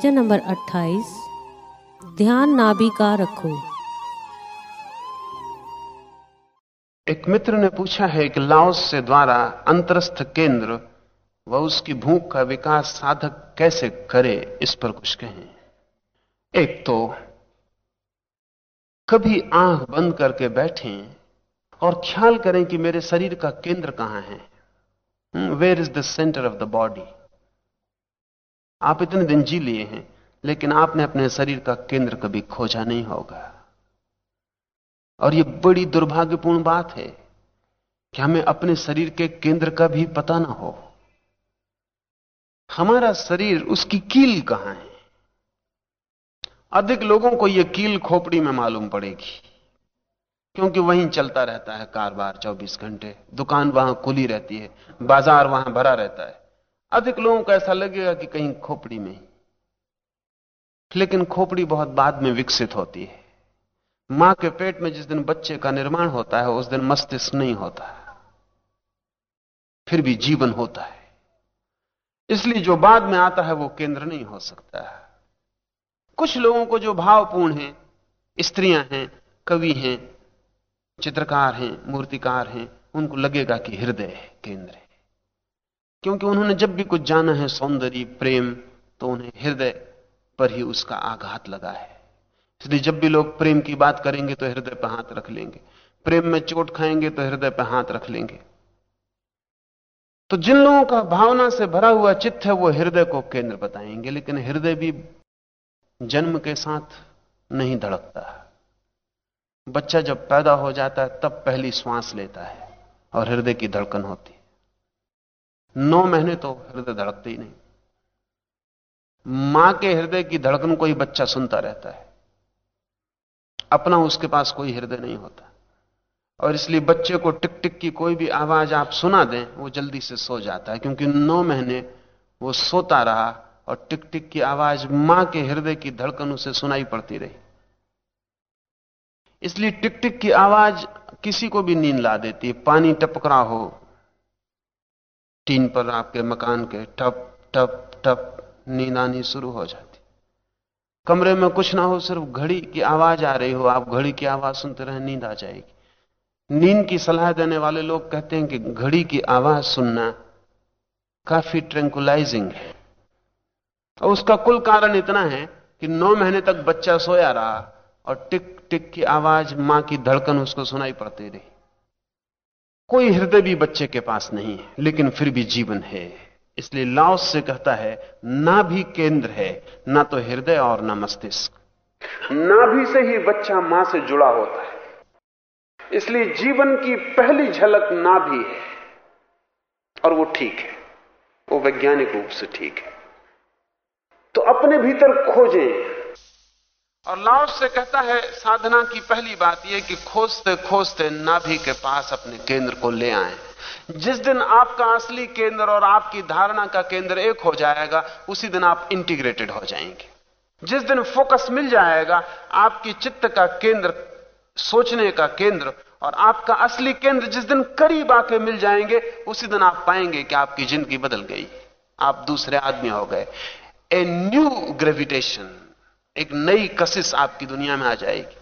प्रवचन नंबर 28 ध्यान नाभि का रखो। एक मित्र ने पूछा है कि लाओस से द्वारा अंतरस्थ केंद्र व उसकी भूख का विकास साधक कैसे करे, इस पर कुछ कहें। एक तो कभी आँख बंद करके बैठें और ख्याल करें कि मेरे शरीर का केंद्र कहाँ है। Where is the centre of the body आप इतने दिन जी लिए हैं, लेकिन आपने अपने शरीर का केंद्र कभी खोजा नहीं होगा। और यह बड़ी दुर्भाग्यपूर्ण बात है कि हमें अपने शरीर के केंद्र का भी पता ना हो। हमारा शरीर उसकी कील कहाँ है? अधिक लोगों को यह कील खोपड़ी में मालूम पड़ेगी, क्योंकि वहीं चलता रहता है कारोबार 24 घंटे, दुकान वहाँ खुली रहती है, बाज़ार वहाँ भरा रहता है। अधिक लोगों को ऐसा लगेगा कि कहीं खोपड़ी में लेकिन खोपड़ी बहुत बाद में विकसित होती है। माँ के पेट में जिस दिन बच्चे का निर्माण होता है, उस दिन मस्तिष्क नहीं होता है। फिर भी जीवन होता है। इसलिए जो बाद में आता है, वो केंद्र नहीं हो सकता है। कुछ लोगों को जो भावपूर्ण हैं, स्त्रियाँ हैं, कवि हैं, चित्रकार हैं, मूर्तिकार हैं, उनको लगेगा कि हृदय केंद्र है। क्योंकि उन्होंने जब भी कुछ जाना है सौंदर्य, प्रेम तो उन्हें हृदय पर ही उसका आघात लगा है। इसलिए जब भी लोग प्रेम की बात करेंगे तो हृदय पर हाथ रख लेंगे। प्रेम में चोट खाएँगे तो हृदय पर हाथ रख लेंगे। तो जिन लोगों का भावना से भरा हुआ चित्त है, वो हृदय को केंद्र बताएँगे। लेकिन हृदय भी जन्म के साथ नहीं धड़कता। बच्चा जब पैदा हो जाता है, तब पहली श्वास लेता है और हृदय की धड़कन होती है। नौ महीने तो हृदय धड़कते ही नहीं। माँ के हृदय की धड़कन को ही बच्चा सुनता रहता है। अपना उसके पास कोई हृदय नहीं होता। और इसलिए बच्चे को टिक टिक की कोई भी आवाज़ आप सुना दें, वो जल्दी से सो जाता है, क्योंकि नौ महीने वो सोता रहा और टिक टिक की आवाज़ माँ के हृदय की धड़कन उसे सुनाई पड़ती रही। इसलिए टिक टिक की आवाज़ किसी को भी नींद ला देती है, पानी टपक रहा हो टीन पर आपके मकान के टप टप टप नींद आनी शुरू हो जाती। कमरे में कुछ ना हो, सिर्फ़ घड़ी की आवाज़ आ रही हो। आप घड़ी की आवाज़ सुनते रहे, नींद आ जाएगी। नींद की सलाह देने वाले लोग कहते हैं कि घड़ी की आवाज़ सुनना काफ़ी ट्रैंकुलाइजिंग है। और उसका कुल कारण इतना है कि नौ महीने तक बच्चा सोया रहा और टिक टिक की आवाज़ माँ की धड़कन उसको सुनाई पड़ती रही। कोई हृदय भी बच्चे के पास नहीं है, लेकिन फिर भी जीवन है। इसलिए लाओस से कहता है, ना भी केंद्र है, ना तो हृदय और ना मस्तिष्क। नाभि से ही बच्चा माँ से जुड़ा होता है। इसलिए जीवन की पहली झलक ना भी है, और वो ठीक है। वो वैज्ञानिक रूप से ठीक है। तो अपने भीतर खोजें। और लाओस से कहता है, साधना की पहली बात यह कि खोजते खोजते नाभि के पास अपने केंद्र को ले आए। जिस दिन आपका असली केंद्र और आपकी धारणा का केंद्र एक हो जाएगा, उसी दिन आप इंटीग्रेटेड हो जाएँगे। जिस दिन फोकस मिल जाएगा, आपकी चित्त का केंद्र, सोचने का केंद्र और आपका असली केंद्र जिस दिन करीब आके मिल जाएँगे, उसी दिन आप पाएँगे कि आपकी ज़िंदगी बदल गई। आप दूसरे आदमी हो गए। ए न्यू ग्रेविटेशन एक नई कशिश आपकी दुनिया में आ जाएगी।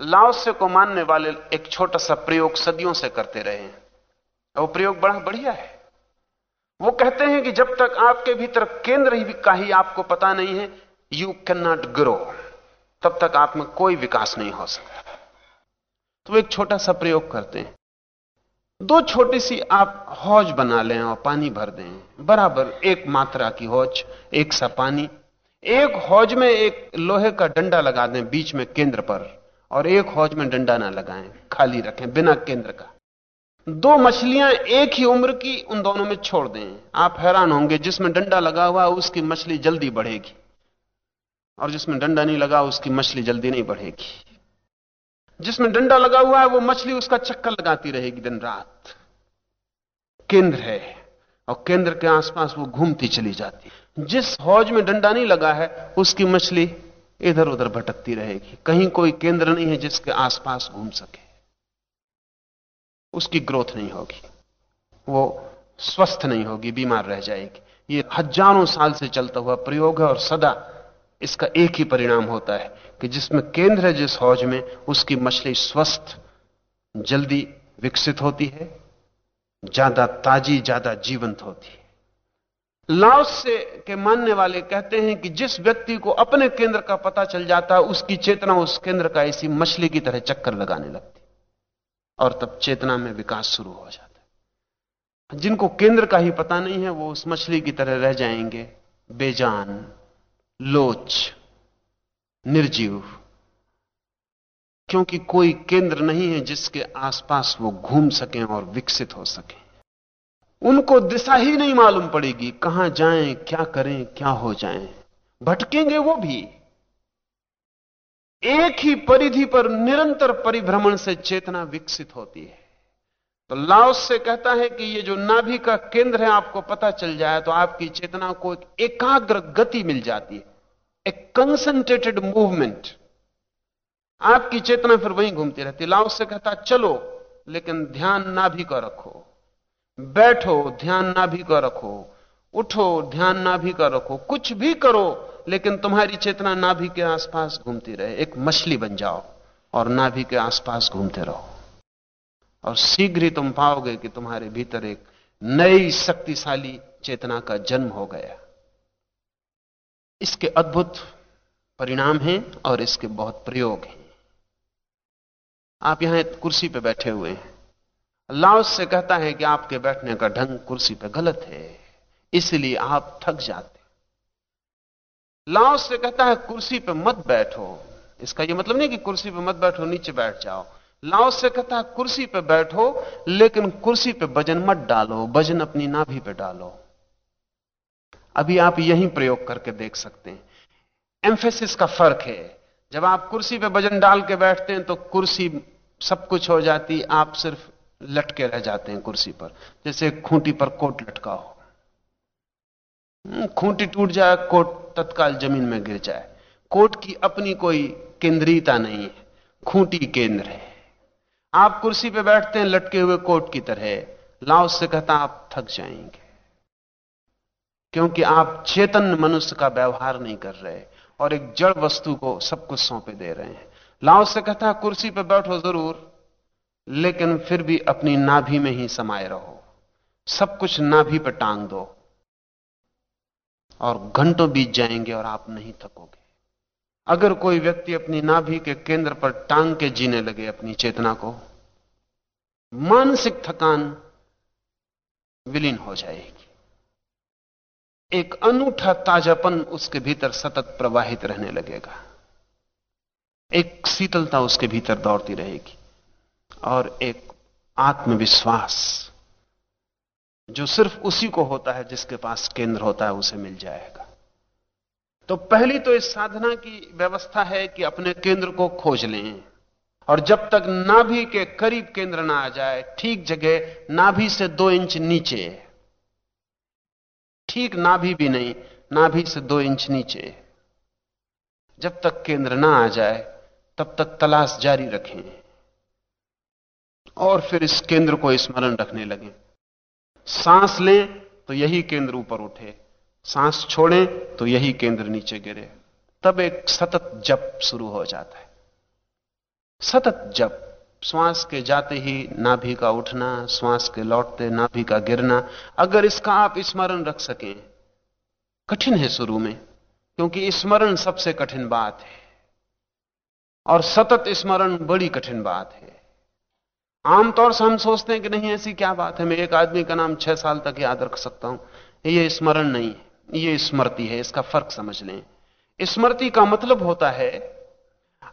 लाओसे को मानने वाले एक छोटा सा प्रयोग सदियों से करते रहे हैं। वो प्रयोग बड़ा बढ़िया है। वो कहते हैं कि जब तक आपके भीतर केंद्र ही का ही आपको पता नहीं है यू कैन नॉट ग्रो तब तक आप में कोई विकास नहीं हो सकता। तो एक छोटा सा प्रयोग करते हैं। दो छोटी सी आप हौज बना लें और पानी भर दें। बराबर एक मात्रा की हौज, एक सा पानी। एक हौज में एक लोहे का डंडा लगा दें बीच में केंद्र पर, और एक हौज में डंडा ना लगाएँ, खाली रखें बिना केंद्र का। दो मछलियाँ एक ही उम्र की उन दोनों में छोड़ दें। आप हैरान होंगे, जिसमें डंडा लगा हुआ उसकी मछली जल्दी बढ़ेगी। और जिसमें डंडा नहीं लगा, उसकी मछली जल्दी नहीं बढ़ेगी। जिसमें डंडा लगा हुआ है, वो मछली उसका चक्कर लगाती रहेगी दिन रात। केंद्र है, और केंद्र के आसपास वो घूमती चली जाती जिस हौज में डंडा नहीं लगा है, उसकी मछली इधर उधर भटकती रहेगी। कहीं कोई केंद्र नहीं है जिसके आसपास घूम सके। उसकी ग्रोथ नहीं होगी। वो स्वस्थ नहीं होगी, बीमार रह जाएगी। ये हज़ारों साल से चलता हुआ प्रयोग है और सदा इसका एक ही परिणाम होता है कि जिसमें केंद्र है, जिस हौज में, उसकी मछली स्वस्थ, जल्दी विकसित होती है, ज़्यादा ताजी, ज़्यादा जीवंत होती है। लाओस के मानने वाले कहते हैं कि जिस व्यक्ति को अपने केंद्र का पता चल जाता है उसकी चेतना उस केंद्र का ऐसी मछली की तरह चक्कर लगाने लगती। और तब चेतना में विकास शुरू हो जाता है। जिनको केंद्र का ही पता नहीं है, वो उस मछली की तरह रह जाएँगे। बेजान, लोच, निर्जीव। क्योंकि कोई केंद्र नहीं है जिसके आसपास वो घूम सकें और विकसित हो सकें। उनको दिशा ही नहीं मालूम पड़ेगी, कहाँ जाएँ, क्या करें, क्या हो जाएँ। भटकेंगे वो भी। एक ही परिधि पर निरंतर परिभ्रमण से चेतना विकसित होती है। तो लाओस से कहता है कि ये जो नाभि का केंद्र है, आपको पता चल जाए तो आपकी चेतना को एक एकाग्र गति मिल जाती है। एक कंसंट्रेटेड मूवमेंट आपकी चेतना फिर वहीं घूमती रहती लाओस से कहता, चलो, लेकिन ध्यान नाभि का रखो। बैठो, ध्यान ना भी का रखो। उठो, ध्यान ना भी का रखो। कुछ भी करो, लेकिन तुम्हारी चेतना नाभि के आसपास घूमती रहे। एक मछली बन जाओ और नाभि के आसपास घूमते रहो। और शीघ्र ही तुम पाओगे कि तुम्हारे भीतर एक नई शक्तिशाली चेतना का जन्म हो गया। इसके अद्भुत परिणाम हैं और इसके बहुत प्रयोग हैं। आप यहाँ कुर्सी पर बैठे हुए हैं। लाओस से कहता है कि आपके बैठने का ढंग कुर्सी पे गलत है, इसलिए आप थक जाते लाओस से कहता है, कुर्सी पे मत बैठो। इसका यह मतलब नहीं कि कुर्सी पे मत बैठो, नीचे बैठ जाओ। लाओस से कहता है, कुर्सी पे बैठो, लेकिन कुर्सी पे वज़न मत डालो, वज़न अपनी नाभि पे डालो। अभी आप यही प्रयोग करके देख सकते हैं। एम्फेसिस का फ़र्क है। जब आप कुर्सी पे वज़न डाल के बैठते हैं तो कुर्सी सब कुछ हो जाती, आप सिर्फ़ लटके रह जाते हैं कुर्सी पर। जैसे खूंटी पर कोट लटका हो। हम्म, खूंटी टूट जाए कोट तत्काल ज़मीन में गिर जाए। कोट की अपनी कोई केंद्रीयता नहीं है। खूंटी केंद्र है। आप कुर्सी पर बैठते हैं लटके हुए कोट की तरह। लाओ से कहता आप थक जाएँगे। क्योंकि आप चेतन मनुष्य का व्यवहार नहीं कर रहे और एक जड़ वस्तु को सब कुछ सौंपे दे रहे हैं। लाओस से कहता कुर्सी पर बैठो ज़रूर। लेकिन फिर भी अपनी नाभि में ही समाये रहो। सब कुछ नाभि पर टांग दो और घंटों बीत जाएँगे और आप नहीं थकोगे। अगर कोई व्यक्ति अपनी नाभि के केंद्र पर टांग के जीने लगे अपनी चेतना को, मानसिक थकान विलीन हो जाएगी। एक अनूठा ताजापन उसके भीतर सतत प्रवाहित रहने लगेगा। एक शीतलता उसके भीतर दौड़ती रहेगी। और एक आत्मविश्वास जो सिर्फ़ उसी को होता है जिसके पास केंद्र होता है, उसे मिल जाएगा। तो पहली तो इस साधना की व्यवस्था है कि अपने केंद्र को खोज लें और जब तक नाभि के करीब केंद्र ना आ जाए, ठीक जगह नाभि से दो इंच नीचे, ठीक नाभि भी नहीं, नाभि से दो इंच नीचे, जब तक केंद्र ना आ जाए, तब तक तलाश जारी रखें। और फिर इस केंद्र को स्मरण रखने लगे। सांस लें तो यही केंद्र ऊपर उठे। सांस छोड़ें तो यही केंद्र नीचे गिरे। तब एक सतत जप शुरू हो जाता है। सतत जप। श्वास के जाते ही नाभि का उठना, श्वास के लौटते नाभि का गिरना, अगर इसका आप स्मरण रख सकें, कठिन है शुरू में, क्योंकि स्मरण सबसे कठिन बात है। और सतत स्मरण बड़ी कठिन बात है। आमतौर से हम सोचते हैं कि नहीं, ऐसी क्या बात है? मैं एक आदमी का नाम छह साल तक याद रख सकता हूँ। ये स्मरण नहीं है, ये स्मृति है, इसका फ़र्क समझ लें। स्मृति का मतलब होता है,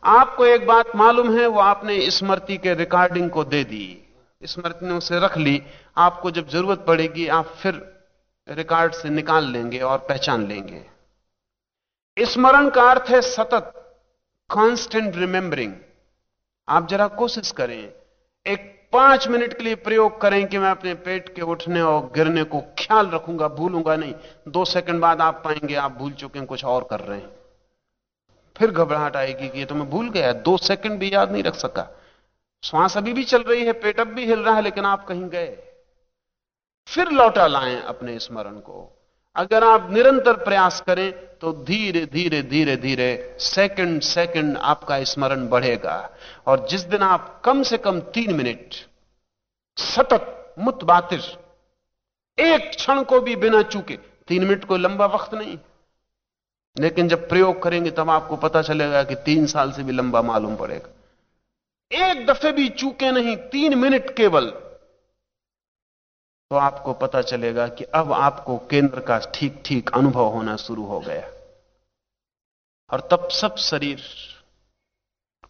आपको एक बात मालूम है, वो आपने स्मृति के रिकॉर्डिंग को दे दी। स्मृति ने उसे रख ली, आपको जब ज़रूरत पड़ेगी, आप फिर रिकॉर्ड से निकाल लेंगे और पहचान लेंगे। स्मरण का अर्थ है सतत कांस्टेंट रिमेंबरिंग आप जरा कोशिश करें एक पाँच मिनट के लिए प्रयोग करें कि मैं अपने पेट के उठने और गिरने को ख्याल रखूँगा, भूलूँगा नहीं। दो सेकंड बाद आप पाएँगे आप भूल चुके हैं, कुछ और कर रहे हैं। फिर घबराहट आएगी कि ये तो मैं भूल गया दो सेकंड भी याद नहीं रख सका। श्वास अभी भी चल रही है, पेट अब भी हिल रहा है, लेकिन आप कहीं गए। फिर लौटा लाएँ अपने स्मरण को। अगर आप निरंतर प्रयास करें तो धीरे धीरे धीरे धीरे, सेकंड सेकंड आपका स्मरण बढ़ेगा। और जिस दिन आप कम से कम तीन मिनट सतत मुतबातिर एक क्षण को भी बिना चूके, तीन मिनट को लंबा वक्त नहीं। लेकिन जब प्रयोग करेंगे, तब आपको पता चलेगा कि तीन साल से भी लंबा मालूम पड़ेगा। एक दफे भी चूके नहीं, तीन मिनट केवल तो आपको पता चलेगा कि अब आपको केंद्र का ठीक ठीक अनुभव होना शुरू हो गया। और तब सब शरीर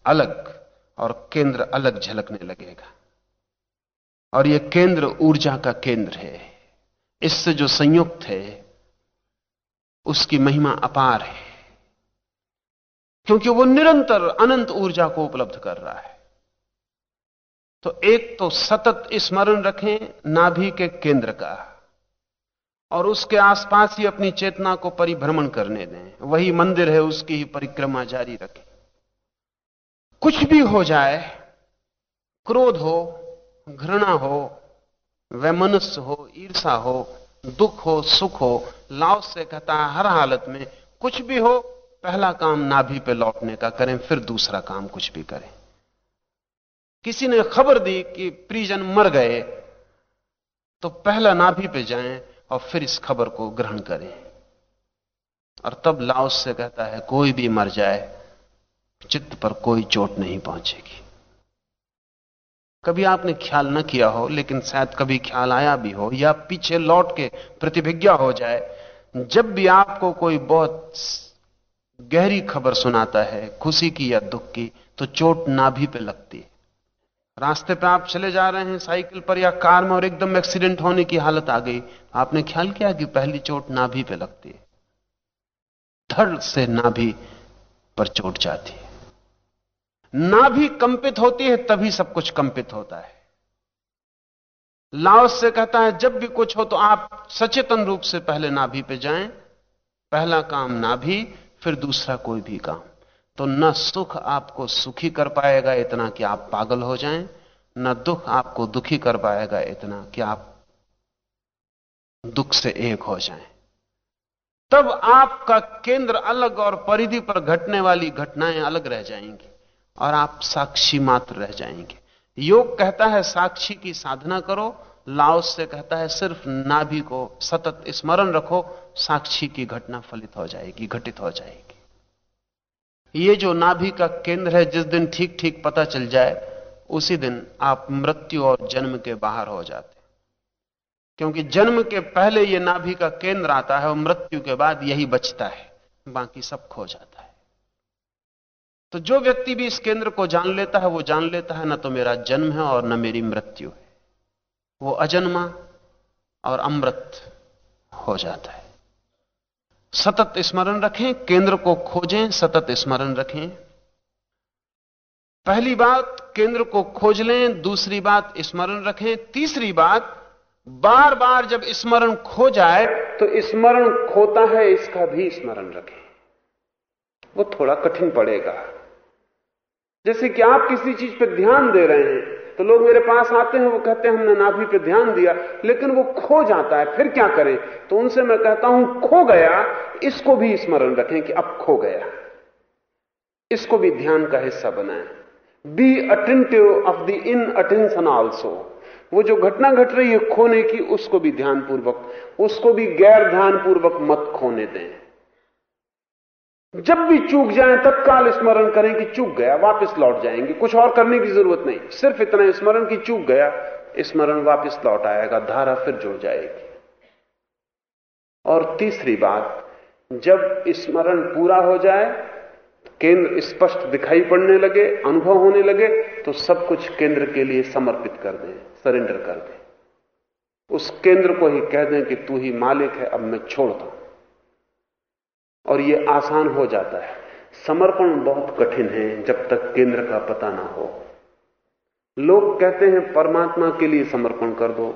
अलग और केंद्र अलग झलकने लगेगा। और यह केंद्र ऊर्जा का केंद्र है। इससे जो संयुक्त है, उसकी महिमा अपार है। क्योंकि वो निरंतर अनंत ऊर्जा को उपलब्ध कर रहा है। तो एक तो सतत स्मरण रखें, नाभि के केंद्र का, और उसके आसपास ही अपनी चेतना को परिभ्रमण करने दें। वही मंदिर है, उसकी ही परिक्रमा जारी रखें। कुछ भी हो जाए, क्रोध हो, घृणा हो वैमनस्य हो, ईर्षा हो, दुख हो, सुख हो लाव से कहता है, हर हालत में कुछ भी हो, पहला काम नाभि पे लौटने का करें, फिर दूसरा काम कुछ भी करें। किसी ने खबर दी कि प्रिजन मर गए तो पहला नाभि पे जाएँ और फिर इस खबर को ग्रहण करें। और तब लाओस से कहता है, कोई भी मर जाए, चित्त पर कोई चोट नहीं पहुंचेगी। कभी आपने ख्याल न किया हो, लेकिन शायद कभी ख्याल आया भी हो, या पीछे लौट के प्रतिभिज्ञा हो जाए, जब भी आपको कोई बहुत गहरी खबर सुनाता है, खुशी की या दुख की तो चोट नाभि पे लगती है। रास्ते पे आप चले जा रहे हैं, साइकिल पर या कार में और एकदम एक्सीडेंट होने की हालत आ गई। आपने ख्याल किया कि पहली चोट नाभि पे लगती है? धड़ से नाभि पर चोट जाती है। नाभि कंपित होती है, तभी सब कुछ कंपित होता है। लाओस से कहता है, जब भी कुछ हो तो आप सचेतन रूप से पहले नाभि पे जाएँ। पहला काम नाभि, फिर दूसरा कोई भी काम। तो न सुख आपको सुखी कर पाएगा इतना कि आप पागल हो जाएँ, न दुख आपको दुखी कर पाएगा इतना कि आप दुख से एक हो जाएँ। तब आपका केंद्र अलग और परिधि पर घटने वाली घटनाएँ अलग रह जाएँगी और आप साक्षी मात्र रह जाएँगे। योग कहता है, साक्षी की साधना करो लाओस से कहता है, सिर्फ़ नाभि को सतत स्मरण रखो, साक्षी की घटना फलित हो जाएगी, घटित हो जाएगी। ये जो नाभि का केंद्र है, जिस दिन ठीक ठीक पता चल जाए, उसी दिन आप मृत्यु और जन्म के बाहर हो जाते। क्योंकि जन्म के पहले ये नाभि का केंद्र आता है और मृत्यु के बाद यही बचता है। बाकी सब खो जाता है। तो जो व्यक्ति भी इस केंद्र को जान लेता है, वो जान लेता है, ना तो मेरा जन्म है और न मेरी मृत्यु है। वो अजन्मा और अमृत हो जाता है। सतत स्मरण रखें, केंद्र को खोजें, सतत स्मरण रखें। पहली बात, केंद्र को खोज लें, दूसरी बात, स्मरण रखें। तीसरी बात बार बार जब स्मरण खो जाए तो स्मरण खोता है, इसका भी स्मरण रखें। वो थोड़ा कठिन पड़ेगा। जैसे कि आप किसी चीज़ पर ध्यान दे रहे हैं तो लोग मेरे पास आते हैं, वो कहते हैं, हमने नाभि पे ध्यान दिया, लेकिन वो खो जाता है, फिर क्या करें? तो उनसे मैं कहता हूँ, खो गया, इसको भी स्मरण रखें कि अब खो गया। इसको भी ध्यान का हिस्सा बनाएँ। Be attentive of the inattention also वो जो घटना घट रही है खोने की, उसको भी ध्यानपूर्वक, उसको भी गैर ध्यानपूर्वक मत खोने दें। जब भी चूक जाए, तत्काल स्मरण करें कि चूक गया, वापस लौट जाएँगे। कुछ और करने की ज़रूरत नहीं। सिर्फ़ इतना स्मरण की चूक गया स्मरण वापस लौट आएगा, धारा फिर जुड़ जाएगी। और तीसरी बात, जब स्मरण पूरा हो जाए, केंद्र स्पष्ट दिखाई पड़ने लगे, अनुभव होने लगे तो सब कुछ केंद्र के लिए समर्पित कर दें, सरेंडर कर दें। उस केंद्र को ही कह दें कि तू ही मालिक है, अब मैं छोड़ता हूँ और यह आसान हो जाता है। समर्पण बहुत कठिन है, जब तक केंद्र का पता ना हो। लोग कहते हैं, परमात्मा के लिए समर्पण कर दो,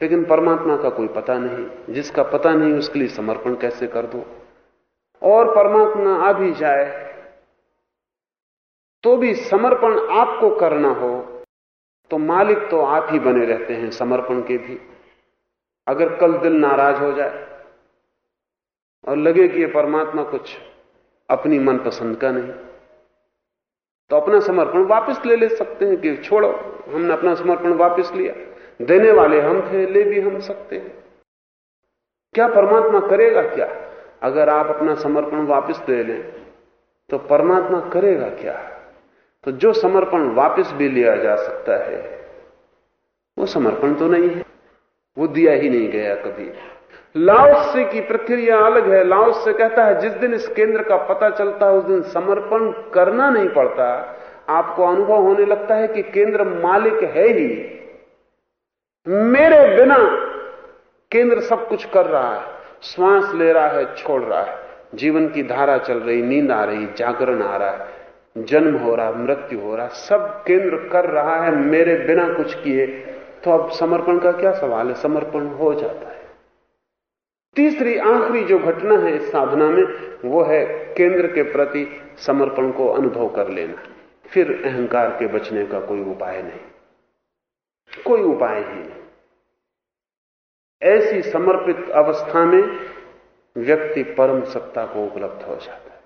लेकिन परमात्मा का कोई पता नहीं। जिसका पता नहीं, उसके लिए समर्पण कैसे कर दो? और परमात्मा आ भी जाए तो भी समर्पण आपको करना हो तो मालिक तो आप ही बने रहते हैं समर्पण के भी। अगर कल दिल नाराज़ हो जाए और लगे कि ये परमात्मा कुछ अपनी मनपसंद का नहीं। तो अपना समर्पण वापस ले ले सकते हैं कि छोड़ो, हमने अपना समर्पण वापस लिया। देने वाले हम थे, ले भी हम सकते हैं। क्या परमात्मा करेगा क्या? अगर आप अपना समर्पण वापस ले लें तो परमात्मा करेगा क्या? तो जो समर्पण वापस भी लिया जा सकता है, वो समर्पण तो नहीं है, वो दिया ही नहीं गया कभी। लाओस की प्रक्रिया अलग है। लाओस से कहता है, जिस दिन इस केंद्र का पता चलता है, उस दिन समर्पण करना नहीं पड़ता। आपको अनुभव होने लगता है कि केंद्र मालिक है ही। मेरे बिना केंद्र सब कुछ कर रहा है। श्वास ले रहा है, छोड़ रहा है। जीवन की धारा चल रही, नींद आ रही, जागरण आ रहा है। जन्म हो रहा है मृत्यु हो रहा है सब केंद्र कर रहा है। मेरे बिना कुछ किए तो अब समर्पण का क्या सवाल है? समर्पण हो जाता है। तीसरी आखिरी जो घटना है इस साधना में, वो है केंद्र के प्रति समर्पण को अनुभव कर लेना। फिर अहंकार के बचने का कोई उपाय नहीं। कोई उपाय ही नहीं। ऐसी समर्पित अवस्था में व्यक्ति परम सत्ता को उपलब्ध हो जाता है।